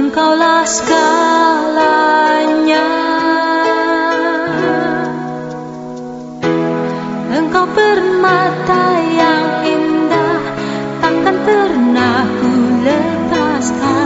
Engkaulah segalanya. Engkau permata yang indah Takkan pernah ku lepaskan.